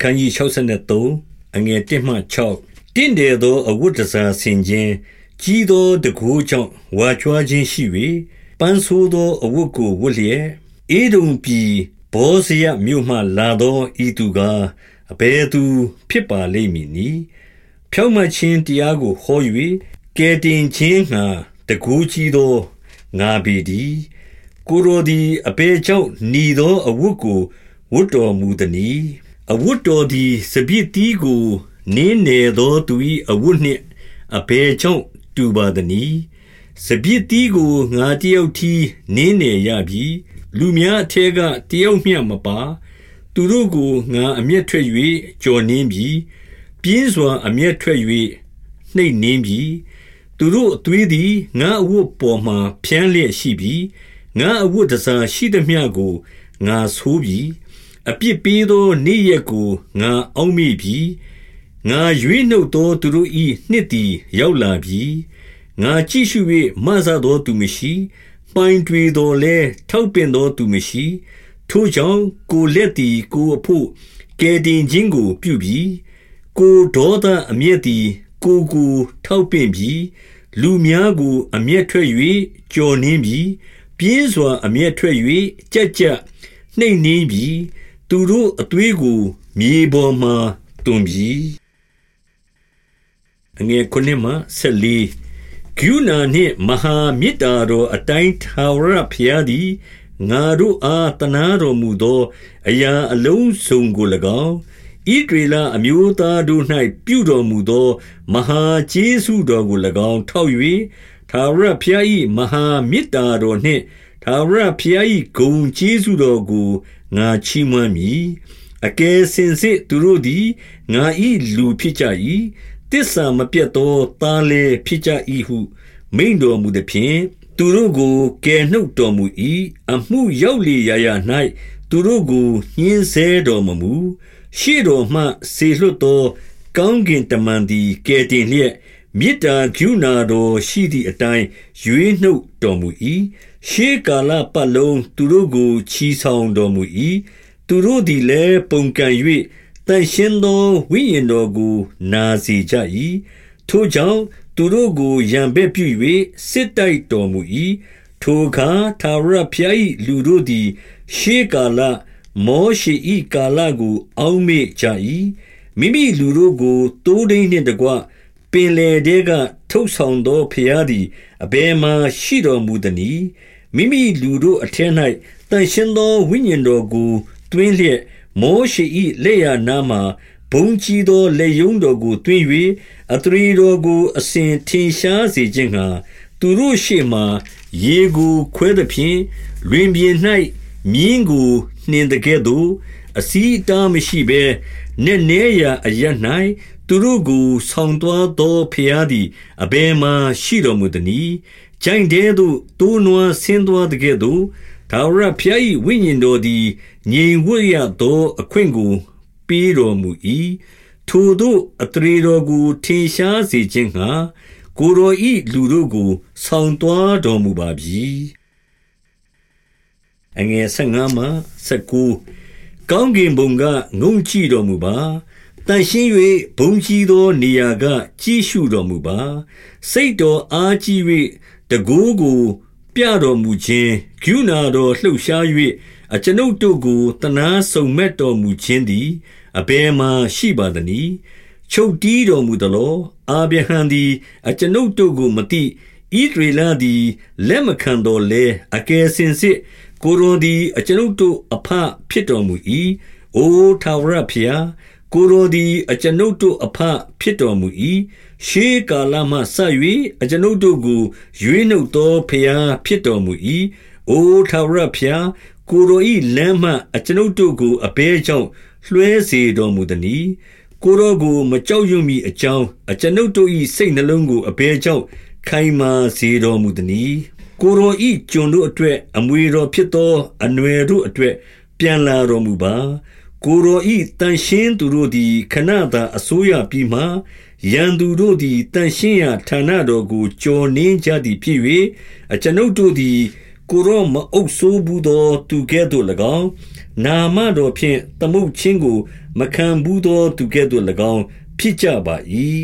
ခန်းကြီး63အငယ်1မှ6တင့်တယ်သောအဝတ်တစားဆင်ခြင်းကြီးသောတကူကြောင့်ဝါချွားခြင်းရှိ၍ပန်းဆိုးသောအဝတ်ကိုဝတ်လျက်အေဒုံပြည်ဘောဇယမြို့မှလာသောဤသူကားအဘယ်သူဖြစ်ပါလိမ့်မည်နီဖြောင့်မခြင်းတရားကိုဟော၍ကဲတင်ခြင်းငှာတကူကြီးသောငါပေသည်ကိုရိုသည်အဘယ်ကြောင့်หนีသောအဝတ်ကိုဝတ်တော်မူသည်။ အဝတ်တော်သည် စပြစ်တီးကို နင်းနယ်သောသူ၏အဝတ်နှင့် အဘယ်ကြောင့် တူပါသနည်း။စပြစ်တီးကို ငါတယောက်ထီးနင်းနယ်ရပြီ။လူများအထက်ကတယောက်မျှမပါ။သူတို့ကို ငါအမျက်ထွက်၍ကြော်နင်းပြီ။ပြင်းစွာ အမျက်ထွက်၍နှိပ်နင်းပြီ။သူတို့အသွေးသည် ငါအဝတ်ပေါ်မှဖြန်းလျက်ရှိပြီ။ငါအဝတ်တစားရှိသမျှကို ငါဆိုးပြီ အပြစ်ပေးသောနေ့ရက်ကိုငါအောက်မေ့ပြီငါရွေးနှုတ်သောသူတို့၏နှစ်သည်ရောက်လာပြီငါကြည့်ရှု၍မဆသောသူမရှိပိုင်တွေတော်လဲထောက်ပင်သောသူမရှိထိုကြောင့်ကိုလက်သည်ကိုအဖို့ကဲတင်ခြင်းကိုပြုပြီကိုဒေါသအမျက်သည်ကိုကိုထောက်ပင်ပြီလူများကိုအမျက်ထွက်၍ကြော်နှင်းပြီပြင်းစွာအမျက်ထွက်၍ကြက်ကြက်နှိမ့်နှင်းပြီ သူတို့အသွေးကိုမြေပေါ်မှတွန်ပြီအငယ်ခုနှစ်မှဆက်လီကယူနာနှင့်မဟာမေတ္တာတော်အတိုင်းထာဝရဘုရားသည်ငါတို့အားတနာတော်မူသော အရာအလုံးစုံကို၎င်းဣဒေလအမျိုးသားတို့၌ပြုတော်မူသော မဟာကျေးဇူးတော်ကို၎င်းထောက်၍ထာဝရဘုရား၏မဟာမေတ္တာတော်နှင့် ထာဝရဘုရား၏ဂုဏ်ကျေးဇူးတော်ကိုငါချီးမွမ်းမည်အကယ်စင်စစ်သူတို့သည်ငါ၏လူဖြစ်ကြ၏တစ္ဆာမပြတ်သောသားလည်းဖြစ်ကြ၏ဟု မိန်တော်မူသည်ဖြင့်သူတို့ကိုကယ်နှုတ်တော်မူ၏အမှုရောက်လေရာရာ၌သူတို့ကိုညှင်းဆဲတော်မမူရှေ့တော်မှဆေလွတ်သော ကောင်းကင်တမန်သည်ကယ်တင်လျက် မေတ္တာကရုဏာတော်ရှိသည့်အတိုင်းရွေးနှုတ်တော်မူ၏ရှေးကာလပတ်လုံးသူတို့ကိုချီဆောင်တော်မူ၏သူတို့သည်လည်းပုန်ကန်၍တန်ရှင်းသောဝိညာဉ်တော်ကိုနာစေကြ၏ထိုကြောင့်သူတို့ကိုရံပဲ့ပြု၍စစ်တိုက်တော်မူ၏ထိုအခါသာရဖျား၏လူတို့သည် ရှေးကာလမောရှိ၏ကာလကိုအောက်မေ့ကြ၏မိမိလူတို့ကိုတိုးဒိန်းနှင့်တကွ ပင်လေတဲကထုတ်ဆောင်သောဖျားသည်အဘယ်မှရှိတော်မူသနည်းမိမိလူတို့အထက်၌တန်ရှင်းသောဝိညာဉ်တော်ကိုတွင်းလျက်မောရှိ၏လက်ရနားမှဘုံကြီးသောလက်ယုံတော်ကိုတွင်း၍အထရီတော်ကိုအစဉ်ထင်ရှားစေခြင်းငှာသူတို့ရှေ့မှရေကိုခွဲသည်ဖြင့်လွင်ပြင်၌မြင်းကိုနှင်တဲ့ကဲ့သို့ အစီအတားမရှိဘဲနက်နဲရာအရ၌သူတို့ကိုဆောင်သွားသောဖျားသည်အဘယ်မှရှိတော်မူသနည်းကြိုင်တဲသို့တိုးနွားဆင်းသွားတဲ့ကဲ့သို့ထာဝရဘုရား၏ဝိညာဉ်တော်သည်ငြိမ်ဝတ်ရသောအခွင့်ကိုပေးတော်မူ၏ထိုတို့အတရေတော်ကိုထင်ရှားစေခြင်းငှာကိုတော်ဤလူတို့ကို ဆောင်သွားတော်မူပါပြီအငယ်15မှ19 ကောင်းကင်ဘုံကငုံကြည့်တော်မူပါတန်ရှင်း၍ဘုံကြီးသောနေရာက ကြည့်ရှုတော်မူပါ စိတ်တော်အားကြီး၍တကိုးကို ပြတော်မူခြင်းဂုဏတော်လှုပ်ရှား၍အကျွန်ုပ်တို့ကိုတနာဆုံမဲ့တော်မူခြင်းသည်အဘယ်မှရှိပါသနည်းချုပ်တီးတော်မူသလောအာဗြဟံသည် အကျွန်ုပ်တို့ကိုမတိ ဣဒရေလသည်လက်မခံတော်လဲအကယ်စင်စစ်ကိုရိုသည်အကျွန်ုပ်တို့အဖဖြစ်တော်မူ၏အိုထာဝရဖျားကိုရိုသည်အကျွန်ုပ်တို့အဖဖြစ်တော်မူ၏ရှေးကာလမှစ၍အကျွန်ုပ်တို့ကိုရွေးနှုတ်သောဖျားဖြစ်တော်မူ၏အိုထာဝရဖျားကိုရို၏လမ်းမှအကျွန်ုပ်တို့ကိုအဘဲကြောင့်လွှဲစေတော်မူသည်။ကိုရောကိုမကြောက်ရွံ့မီအကြောင်းအကျွန်ုပ်တို့၏စိတ်နှလုံးကိုအဘဲကြောင့် ခိုင်မာစေတော်မူသည်။ကိုရော၏ကျွန်တို့အတွက် အမွေတော်ဖြစ်သော အနွယ်တို့အတွက် ပြန်လာတော်မူပါ။ကိုရောဤတန်ရှင်းသူတို့သည်ခဏသာအစိုးရပြီးမှရန်သူတို့သည်တန်ရှင်းရာဌာနတော်ကိုကြော်နှင်းကြသည်ဖြစ်၍အကျွန်ုပ်တို့သည် ကိုရောမအုပ်ဆိုးဘူးသော သူကဲ့သို့၎င်း၊နာမတော်ဖြင့်သမုတ်ခြင်းကို မခံဘူးသော သူကဲ့သို့၎င်းဖြစ်ကြပါ၏